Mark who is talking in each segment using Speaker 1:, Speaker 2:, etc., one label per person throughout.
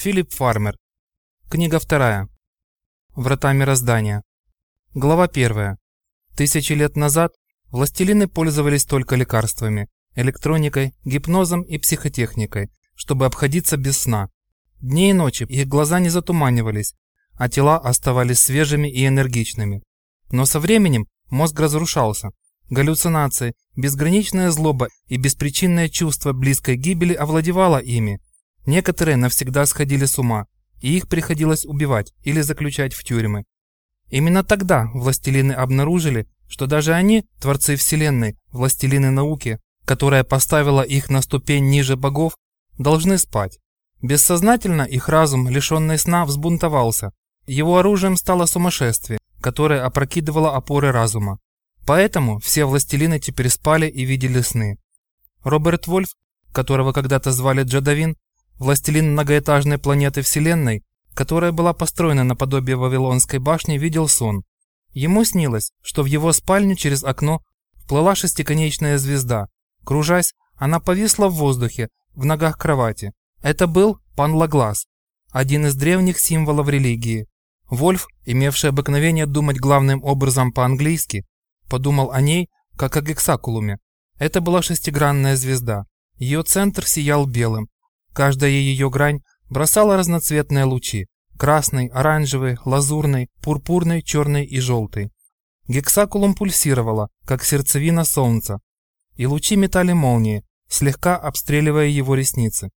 Speaker 1: Филипп Фармер. Книга вторая. Врата мироздания. Глава первая. Тысячи лет назад властелины пользовались только лекарствами, электроникой, гипнозом и психотехникой, чтобы обходиться без сна. Дни и ночи их глаза не затуманивались, а тела оставались свежими и энергичными. Но со временем мозг разрушался. Галлюцинации, безграничная злоба и беспричинное чувство близкой гибели овладевало ими, Некоторые навсегда сходили с ума, и их приходилось убивать или заключать в тюрьмы. Именно тогда властелины обнаружили, что даже они, творцы Вселенной, властелины науки, которая поставила их на ступень ниже богов, должны спать. Бессознательно их разум, лишенный сна, взбунтовался. Его оружием стало сумасшествие, которое опрокидывало опоры разума. Поэтому все властелины теперь спали и видели сны. Роберт Вольф, которого когда-то звали Джадавин, Властелин многоэтажной планеты Вселенной, которая была построена наподобие Вавилонской башни, видел сон. Ему снилось, что в его спальню через окно вплыла шестиконечная звезда. Кружась, она повисла в воздухе, в ногах кровати. Это был пан Лаглас, один из древних символов религии. Вольф, имевший обыкновение думать главным образом по-английски, подумал о ней, как о гексакулуме. Это была шестигранная звезда. Ее центр сиял белым, Каждая ее грань бросала разноцветные лучи – красный, оранжевый, лазурный, пурпурный, черный и желтый. Гексакулум пульсировала, как сердцевина солнца, и лучи метали молнии, слегка обстреливая его ресницы.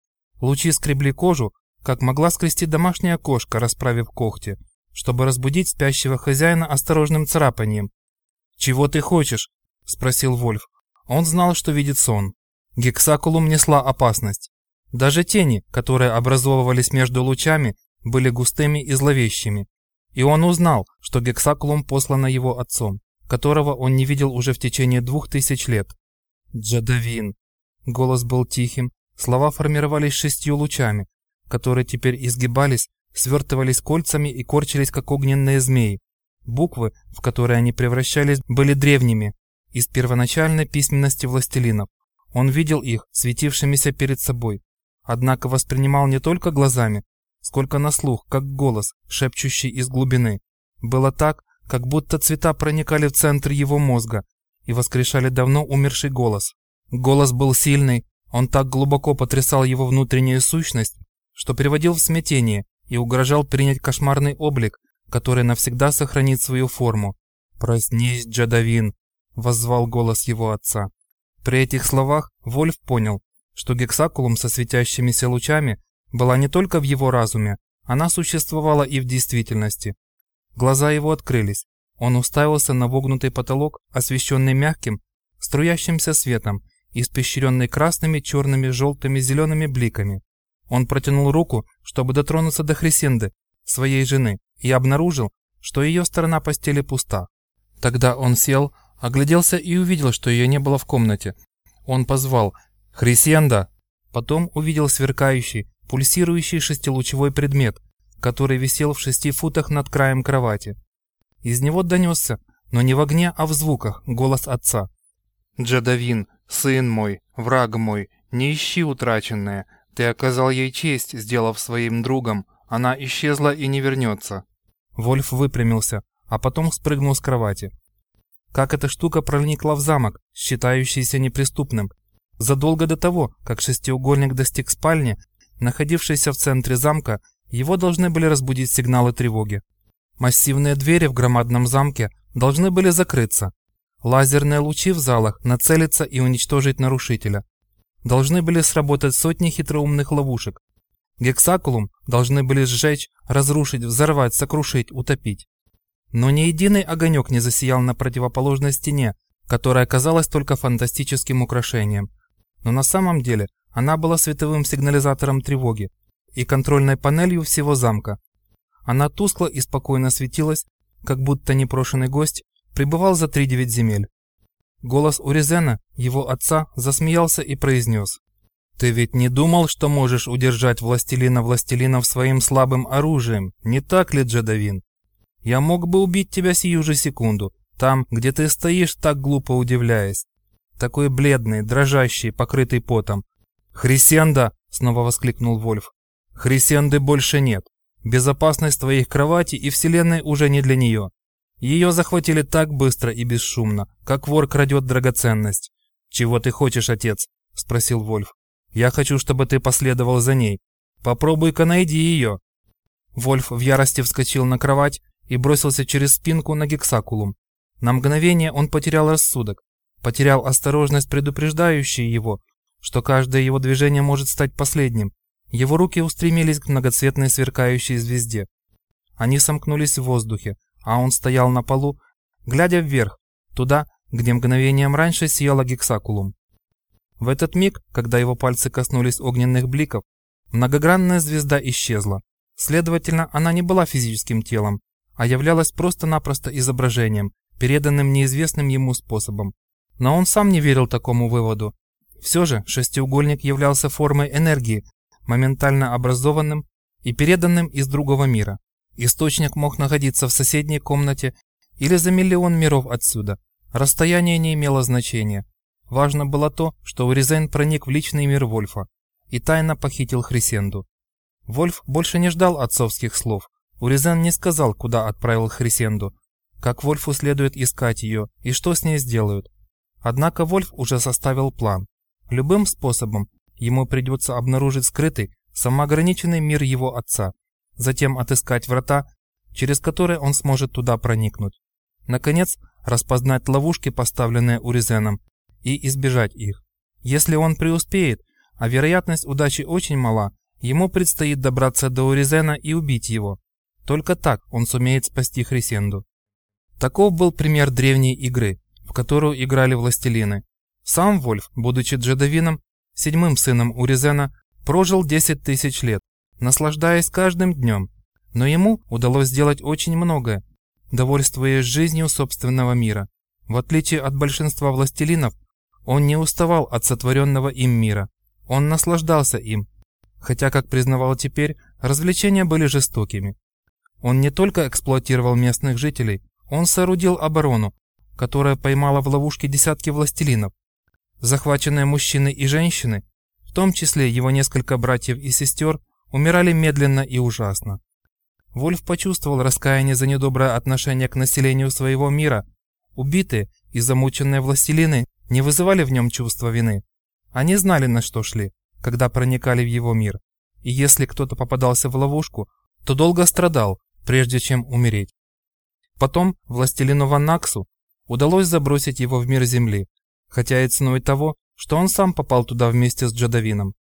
Speaker 1: Лучи скребли кожу, как могла скрести домашняя кошка, расправив когти, чтобы разбудить спящего хозяина осторожным царапанием. «Чего ты хочешь?» – спросил Вольф. Он знал, что видит сон. Гексакулум несла опасность. Даже тени, которые образовывались между лучами, были густыми и зловещими. И он узнал, что Гексакулум послана его отцом, которого он не видел уже в течение двух тысяч лет. Джадавин. Голос был тихим, слова формировались шестью лучами, которые теперь изгибались, свертывались кольцами и корчились, как огненные змеи. Буквы, в которые они превращались, были древними, из первоначальной письменности властелинов. Он видел их, светившимися перед собой, однако воспринимал не только глазами, сколько на слух, как голос, шепчущий из глубины. Было так, как будто цвета проникали в центр его мозга и воскрешали давно умерший голос. Голос был сильный, он так глубоко потрясал его внутреннюю сущность, что приводил в смятение и угрожал принять кошмарный облик, который навсегда сохранит свою форму. «Проснись, Джадавин!» – воззвал голос его отца. При этих словах Вольф понял, что гексакулум со светящимися лучами была не только в его разуме, она существовала и в действительности. Глаза его открылись. Он уставился на вогнутый потолок, освещенный мягким, струящимся светом, испещренный красными, черными, желтыми, зелеными бликами. Он протянул руку, чтобы дотронуться до Хрисенды, своей жены, и обнаружил, что ее сторона постели пуста. Тогда он сел, огляделся и увидел, что ее не было в комнате. Он позвал «Хрисенда!» Потом увидел сверкающий, пульсирующий шестилучевой предмет, который висел в шести футах над краем кровати. Из него донесся, но не в огне, а в звуках, голос отца. «Джадавин, сын мой, враг мой, не ищи утраченное. Ты оказал ей честь, сделав своим другом. Она исчезла и не вернется». Вольф выпрямился, а потом спрыгнул с кровати. Как эта штука проникла в замок, считающийся неприступным, Задолго до того, как шестиугольник достиг спальни, находившейся в центре замка, его должны были разбудить сигналы тревоги. Массивные двери в громадном замке должны были закрыться. Лазерные лучи в залах нацелиться и уничтожить нарушителя. Должны были сработать сотни хитроумных ловушек. Гексакулум должны были сжечь, разрушить, взорвать, сокрушить, утопить. Но ни единый огонек не засиял на противоположной стене, которая казалась только фантастическим украшением но на самом деле она была световым сигнализатором тревоги и контрольной панелью всего замка. Она тускло и спокойно светилась, как будто непрошенный гость пребывал за три девять земель. Голос Уризена, его отца, засмеялся и произнес. «Ты ведь не думал, что можешь удержать властелина властелинов своим слабым оружием, не так ли, Джадавин? Я мог бы убить тебя сию же секунду, там, где ты стоишь, так глупо удивляясь такой бледный, дрожащий, покрытый потом. «Хрисенда!» — снова воскликнул Вольф. Хрисенды больше нет. Безопасность твоих кровати и вселенной уже не для нее. Ее захватили так быстро и бесшумно, как вор крадет драгоценность. «Чего ты хочешь, отец?» – спросил Вольф. «Я хочу, чтобы ты последовал за ней. Попробуй-ка найди ее». Вольф в ярости вскочил на кровать и бросился через спинку на гексакулум. На мгновение он потерял рассудок, потерял осторожность, предупреждающую его, что каждое его движение может стать последним. Его руки устремились к многоцветной сверкающей звезде. Они сомкнулись в воздухе, а он стоял на полу, глядя вверх, туда, где мгновением раньше сияла гексакулум. В этот миг, когда его пальцы коснулись огненных бликов, многогранная звезда исчезла. Следовательно, она не была физическим телом, а являлась просто-напросто изображением, переданным неизвестным ему способом. Но он сам не верил такому выводу. Все же шестиугольник являлся формой энергии, моментально образованным и переданным из другого мира. Источник мог находиться в соседней комнате или за миллион миров отсюда. Расстояние не имело значения. Важно было то, что Уризен проник в личный мир Вольфа и тайно похитил Хрисенду. Вольф больше не ждал отцовских слов. Уризен не сказал, куда отправил Хрисенду, как Вольфу следует искать ее и что с ней сделают. Однако Вольф уже составил план. Любым способом ему придется обнаружить скрытый, самоограниченный мир его отца – затем отыскать врата, через которые он сможет туда проникнуть. Наконец, распознать ловушки, поставленные Уризеном, и избежать их. Если он преуспеет, а вероятность удачи очень мала, ему предстоит добраться до Уризена и убить его. Только так он сумеет спасти Хрисенду. Таков был пример древней игры, в которую играли властелины. Сам Вольф, будучи джедовином, седьмым сыном Уризена, прожил 10 тысяч лет, наслаждаясь каждым днем, но ему удалось сделать очень многое, довольствуясь жизнью собственного мира. В отличие от большинства властелинов, он не уставал от сотворенного им мира. Он наслаждался им, хотя, как признавал теперь, развлечения были жестокими. Он не только эксплуатировал местных жителей, он соорудил оборону, которая поймала в ловушке десятки властелинов. Захваченные мужчины и женщины, в том числе его несколько братьев и сестер, умирали медленно и ужасно. Вольф почувствовал раскаяние за недоброе отношение к населению своего мира. Убитые и замученные властелины не вызывали в нем чувства вины. Они знали, на что шли, когда проникали в его мир. И если кто-то попадался в ловушку, то долго страдал, прежде чем умереть. Потом властелину Ванаксу удалось забросить его в мир Земли, хотя и ценой того, что он сам попал туда вместе с Джадавином.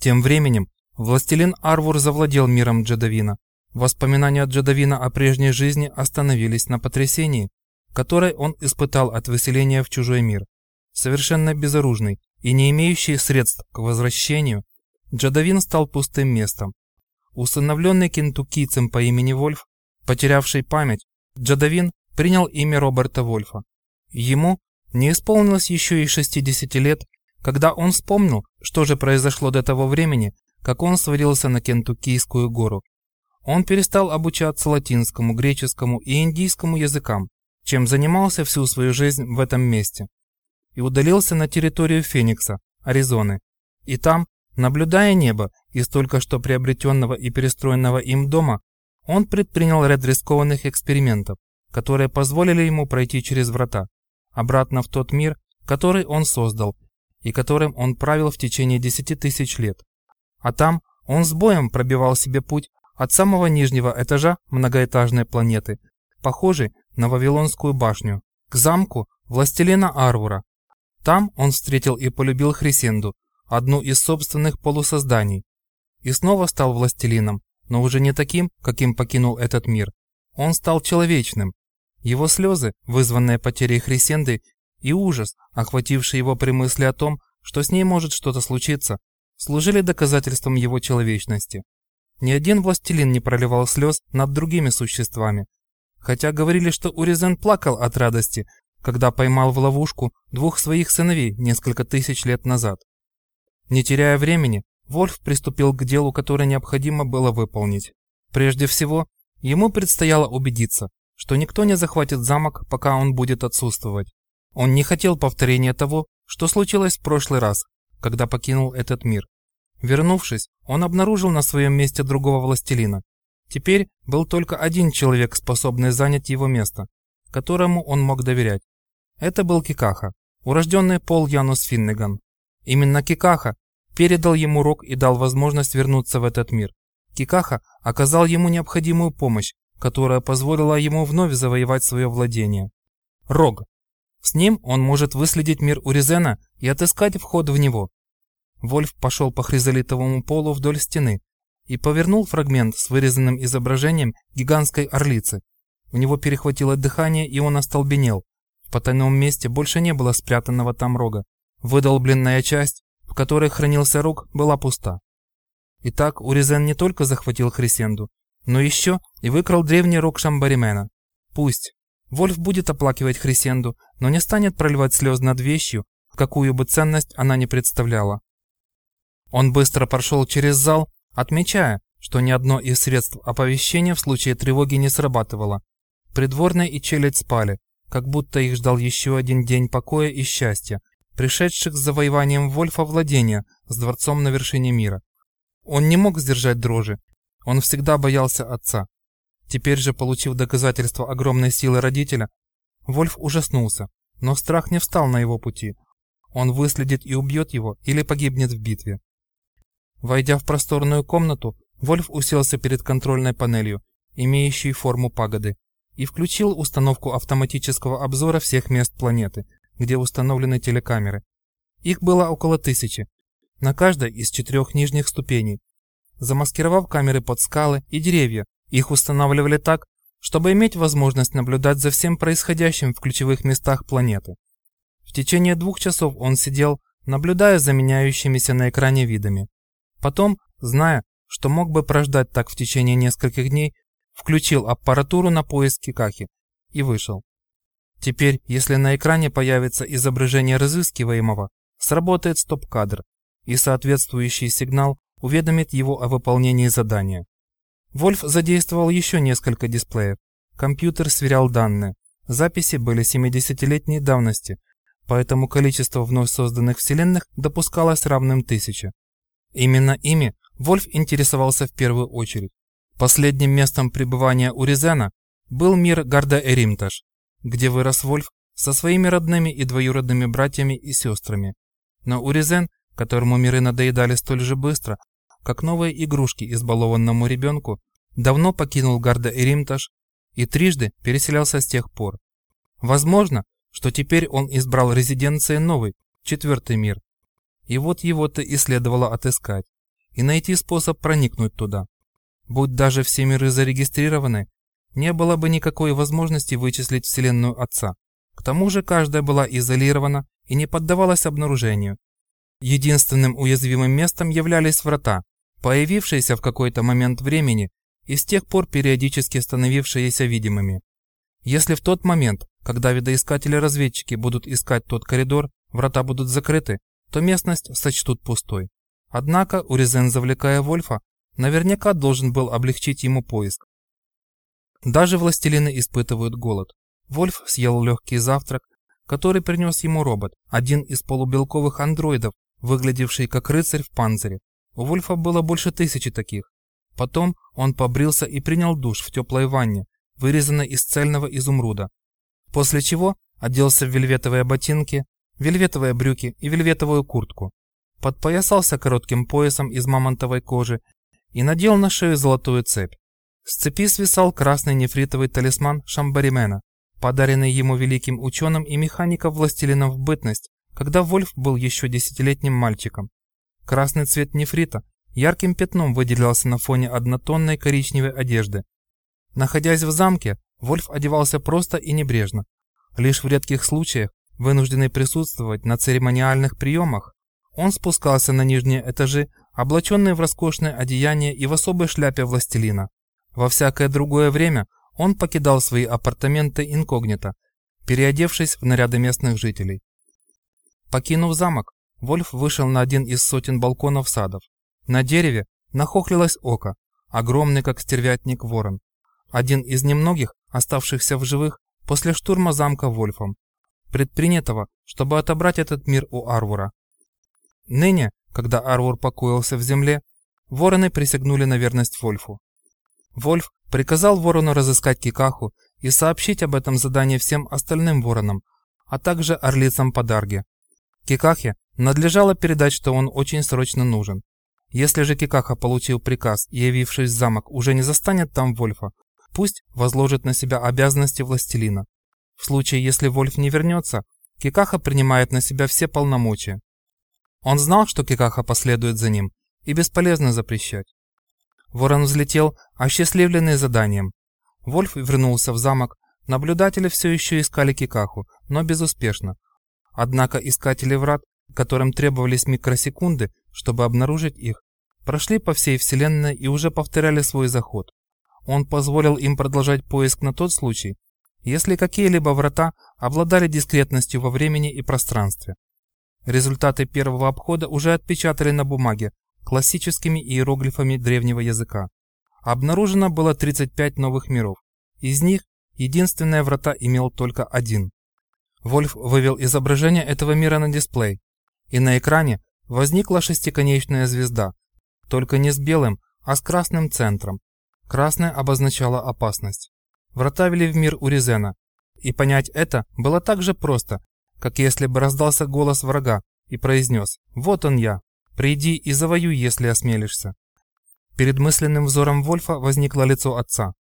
Speaker 1: Тем временем Властелин Арвур завладел миром Джедовина. Воспоминания Джедовина о прежней жизни остановились на потрясении, которое он испытал от выселения в чужой мир. Совершенно безоружный и не имеющий средств к возвращению, Джадовин стал пустым местом. Усыновленный кентуккийцем по имени Вольф, потерявший память, Джадовин принял имя Роберта Вольфа. Ему не исполнилось еще и 60 лет, когда он вспомнил, что же произошло до того времени, как он свалился на Кентуккийскую гору. Он перестал обучаться латинскому, греческому и индийскому языкам, чем занимался всю свою жизнь в этом месте, и удалился на территорию Феникса, Аризоны. И там, наблюдая небо из только что приобретенного и перестроенного им дома, он предпринял ряд рискованных экспериментов, которые позволили ему пройти через врата, обратно в тот мир, который он создал и которым он правил в течение десяти тысяч лет. А там он с боем пробивал себе путь от самого нижнего этажа многоэтажной планеты, похожей на Вавилонскую башню, к замку властелина Арвура. Там он встретил и полюбил Хрисенду, одну из собственных полусозданий, и снова стал властелином, но уже не таким, каким покинул этот мир. Он стал человечным. Его слезы, вызванные потерей Хрисенды, и ужас, охвативший его при мысли о том, что с ней может что-то случиться, служили доказательством его человечности. Ни один властелин не проливал слез над другими существами, хотя говорили, что Уризен плакал от радости, когда поймал в ловушку двух своих сыновей несколько тысяч лет назад. Не теряя времени, Вольф приступил к делу, которое необходимо было выполнить. Прежде всего, ему предстояло убедиться, что никто не захватит замок, пока он будет отсутствовать. Он не хотел повторения того, что случилось в прошлый раз, когда покинул этот мир. Вернувшись, он обнаружил на своем месте другого властелина. Теперь был только один человек, способный занять его место, которому он мог доверять. Это был Кикаха, урожденный Пол Янус Финнеган. Именно Кикаха передал ему рог и дал возможность вернуться в этот мир. Кикаха оказал ему необходимую помощь, которая позволила ему вновь завоевать свое владение. Рог. С ним он может выследить мир Уризена и отыскать вход в него. Вольф пошел по хризолитовому полу вдоль стены и повернул фрагмент с вырезанным изображением гигантской орлицы. У него перехватило дыхание, и он остолбенел. В потайном месте больше не было спрятанного там рога. Выдолбленная часть, в которой хранился рог, была пуста. Итак, Уризен не только захватил Хрисенду, но еще и выкрал древний рог Шамбаримена. Пусть. Вольф будет оплакивать Хрисенду, но не станет проливать слез над вещью, какую бы ценность она не представляла. Он быстро прошел через зал, отмечая, что ни одно из средств оповещения в случае тревоги не срабатывало. Придворные и челядь спали, как будто их ждал еще один день покоя и счастья, пришедших с завоеванием Вольфа владения с дворцом на вершине мира. Он не мог сдержать дрожи, он всегда боялся отца. Теперь же, получив доказательство огромной силы родителя, Вольф ужаснулся, но страх не встал на его пути. Он выследит и убьет его или погибнет в битве. Войдя в просторную комнату, Вольф уселся перед контрольной панелью, имеющей форму пагоды, и включил установку автоматического обзора всех мест планеты, где установлены телекамеры. Их было около тысячи, на каждой из четырех нижних ступеней. Замаскировав камеры под скалы и деревья, их устанавливали так, чтобы иметь возможность наблюдать за всем происходящим в ключевых местах планеты. В течение двух часов он сидел, наблюдая за меняющимися на экране видами. Потом, зная, что мог бы прождать так в течение нескольких дней, включил аппаратуру на поиск Кикахи и вышел. Теперь, если на экране появится изображение разыскиваемого, сработает стоп-кадр, и соответствующий сигнал уведомит его о выполнении задания. Вольф задействовал еще несколько дисплеев. Компьютер сверял данные. Записи были 70-летней давности, поэтому количество вновь созданных вселенных допускалось равным тысяче. Именно ими Вольф интересовался в первую очередь. Последним местом пребывания Уризена был мир Гарда-Эримташ, где вырос Вольф со своими родными и двоюродными братьями и сестрами. Но Уризен, которому миры надоедали столь же быстро, как новые игрушки избалованному ребенку, давно покинул Гарда-Эримташ и трижды переселялся с тех пор. Возможно, что теперь он избрал резиденцией новый, четвертый мир, и вот его-то и следовало отыскать, и найти способ проникнуть туда. Будь даже все миры зарегистрированы, не было бы никакой возможности вычислить Вселенную Отца. К тому же каждая была изолирована и не поддавалась обнаружению. Единственным уязвимым местом являлись врата, появившиеся в какой-то момент времени и с тех пор периодически становившиеся видимыми. Если в тот момент, когда видоискатели-разведчики будут искать тот коридор, врата будут закрыты, то местность сочтут пустой. Однако Уризен, завлекая Вольфа, наверняка должен был облегчить ему поиск. Даже властелины испытывают голод. Вольф съел легкий завтрак, который принес ему робот, один из полубелковых андроидов, выглядевший как рыцарь в панцире. У Вольфа было больше тысячи таких. Потом он побрился и принял душ в теплой ванне, вырезанной из цельного изумруда. После чего оделся в вельветовые ботинки, вельветовые брюки и вельветовую куртку. Подпоясался коротким поясом из мамонтовой кожи и надел на шею золотую цепь. С цепи свисал красный нефритовый талисман Шамбаримена, подаренный ему великим ученым и механиком властелином в бытность, когда Вольф был еще десятилетним мальчиком. Красный цвет нефрита ярким пятном выделялся на фоне однотонной коричневой одежды. Находясь в замке, Вольф одевался просто и небрежно. Лишь в редких случаях Вынужденный присутствовать на церемониальных приемах, он спускался на нижние этажи, облаченный в роскошное одеяние и в особой шляпе властелина. Во всякое другое время он покидал свои апартаменты инкогнито, переодевшись в наряды местных жителей. Покинув замок, Вольф вышел на один из сотен балконов садов. На дереве нахохлилось око, огромный как стервятник ворон. Один из немногих, оставшихся в живых после штурма замка Вольфом, предпринятого, чтобы отобрать этот мир у Арвура. Ныне когда Арвур покоился в земле, вороны присягнули на верность Вольфу. Вольф приказал ворону разыскать Кикаху и сообщить об этом задании всем остальным воронам, а также орлицам по Дарге. Кикахе надлежало передать, что он очень срочно нужен. Если же Кикаха получил приказ явившись в замок, уже не застанет там Вольфа, пусть возложит на себя обязанности властелина. В случае, если Вольф не вернется, Кикаха принимает на себя все полномочия. Он знал, что Кикаха последует за ним, и бесполезно запрещать. Ворон взлетел, осчастливленный заданием. Вольф вернулся в замок, наблюдатели все еще искали Кикаху, но безуспешно. Однако искатели врат, которым требовались микросекунды, чтобы обнаружить их, прошли по всей Вселенной и уже повторяли свой заход. Он позволил им продолжать поиск на тот случай, если какие-либо врата обладали дискретностью во времени и пространстве. Результаты первого обхода уже отпечатали на бумаге классическими иероглифами древнего языка. Обнаружено было 35 новых миров. Из них единственная врата имел только один. Вольф вывел изображение этого мира на дисплей, и на экране возникла шестиконечная звезда, только не с белым, а с красным центром. Красное обозначало опасность. Врата вели в мир Уризена, и понять это было так же просто, как если бы раздался голос врага и произнес «Вот он я, приди и завоюй, если осмелишься». Перед мысленным взором Вольфа возникло лицо отца.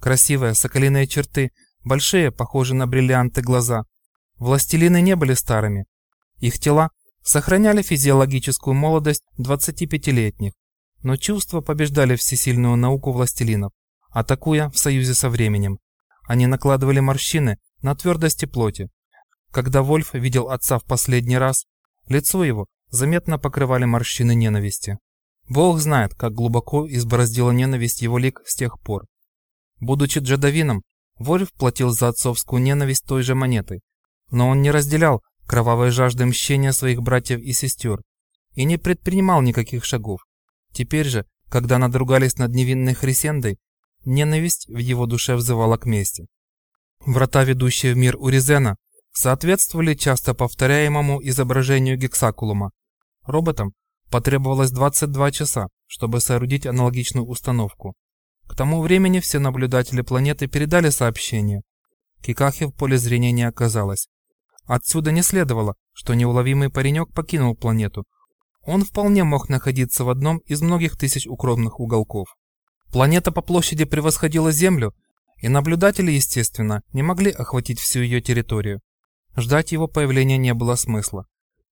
Speaker 1: Красивые соколиные черты, большие, похожие на бриллианты глаза. Властелины не были старыми. Их тела сохраняли физиологическую молодость 25-летних, но чувства побеждали всесильную науку властелинов, атакуя в союзе со временем. Они накладывали морщины на твердости плоти. Когда Вольф видел отца в последний раз, лицо его заметно покрывали морщины ненависти. Бог знает, как глубоко избороздила ненависть его лик с тех пор. Будучи джедовином, Вольф платил за отцовскую ненависть той же монетой, но он не разделял кровавой жажды мщения своих братьев и сестер и не предпринимал никаких шагов. Теперь же, когда надругались над невинной Хрисендой, ненависть в его душе взывала к мести. Врата, ведущие в мир Уризена, соответствовали часто повторяемому изображению гексакулума. Роботам потребовалось 22 часа, чтобы соорудить аналогичную установку. К тому времени все наблюдатели планеты передали сообщение. Кикахи в поле зрения не оказалось. Отсюда не следовало, что неуловимый паренек покинул планету. Он вполне мог находиться в одном из многих тысяч укромных уголков. Планета по площади превосходила Землю, и наблюдатели, естественно, не могли охватить всю ее территорию. Ждать его появления не было смысла.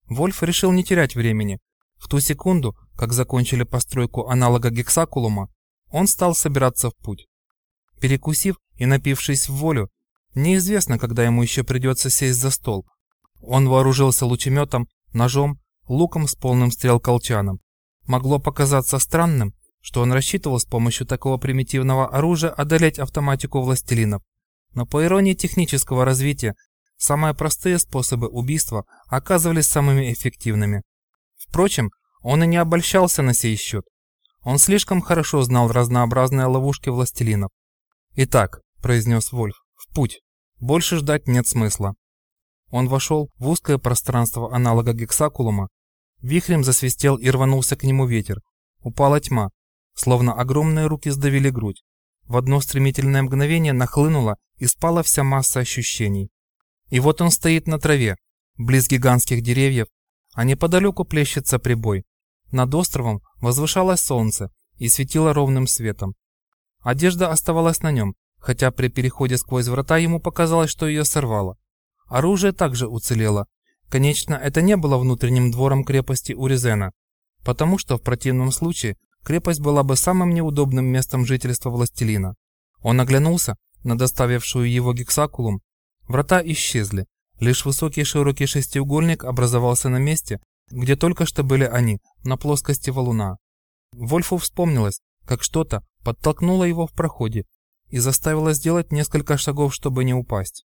Speaker 1: Вольф решил не терять времени. В ту секунду, как закончили постройку аналога гексакулума, он стал собираться в путь. Перекусив и напившись в волю, Неизвестно, когда ему еще придется сесть за стол. Он вооружился лучеметом, ножом, луком с полным стрел-колчаном. Могло показаться странным, что он рассчитывал с помощью такого примитивного оружия одолеть автоматику властелинов. Но по иронии технического развития, самые простые способы убийства оказывались самыми эффективными. Впрочем, он и не обольщался на сей счет. Он слишком хорошо знал разнообразные ловушки властелинов. «Итак», — произнес Вольф, — «в путь». Больше ждать нет смысла. Он вошел в узкое пространство аналога гексакулума. Вихрем засвистел и рванулся к нему ветер. Упала тьма, словно огромные руки сдавили грудь. В одно стремительное мгновение нахлынула и спала вся масса ощущений. И вот он стоит на траве, близ гигантских деревьев, а неподалеку плещется прибой. Над островом возвышалось солнце и светило ровным светом. Одежда оставалась на нем, хотя при переходе сквозь врата ему показалось, что ее сорвало. Оружие также уцелело. Конечно, это не было внутренним двором крепости Уризена, потому что в противном случае крепость была бы самым неудобным местом жительства властелина. Он оглянулся на доставившую его гексакулум. Врата исчезли. Лишь высокий широкий шестиугольник образовался на месте, где только что были они, на плоскости валуна. Вольфу вспомнилось, как что-то подтолкнуло его в проходе, и заставила сделать несколько шагов, чтобы не упасть.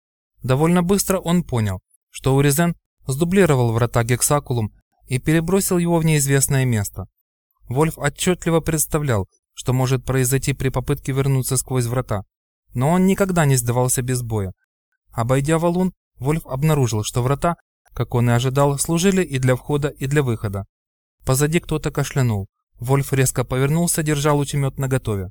Speaker 1: Довольно быстро он понял, что Уризен сдублировал врата Гексакулум и перебросил его в неизвестное место. Вольф отчетливо представлял, что может произойти при попытке вернуться сквозь врата, но он никогда не сдавался без боя. Обойдя валун, Вольф обнаружил, что врата, как он и ожидал, служили и для входа, и для выхода. Позади кто-то кашлянул. Вольф резко повернулся, держа лучемет наготове.